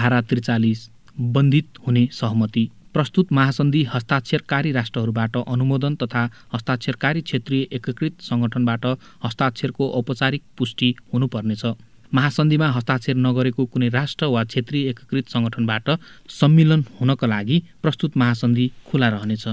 धारा त्रिचालिस बन्धित हुने सहमति। प्रस्तुत महासन्धि हस्ताक्षरकारी राष्ट्रहरूबाट अनुमोदन तथा हस्ताक्षरकारी क्षेत्रीय एकीकृत सङ्गठनबाट हस्ताक्षरको औपचारिक पुष्टि हुनुपर्नेछ। महासन्धिमा हस्ताक्षर नगरेको कुनै राष्ट्र वा क्षेत्रीय एकीकृत सङ्गठनबाट सम्मिलन हुनका लागि प्रस्तुत महासन्धि खुला रहनेछ।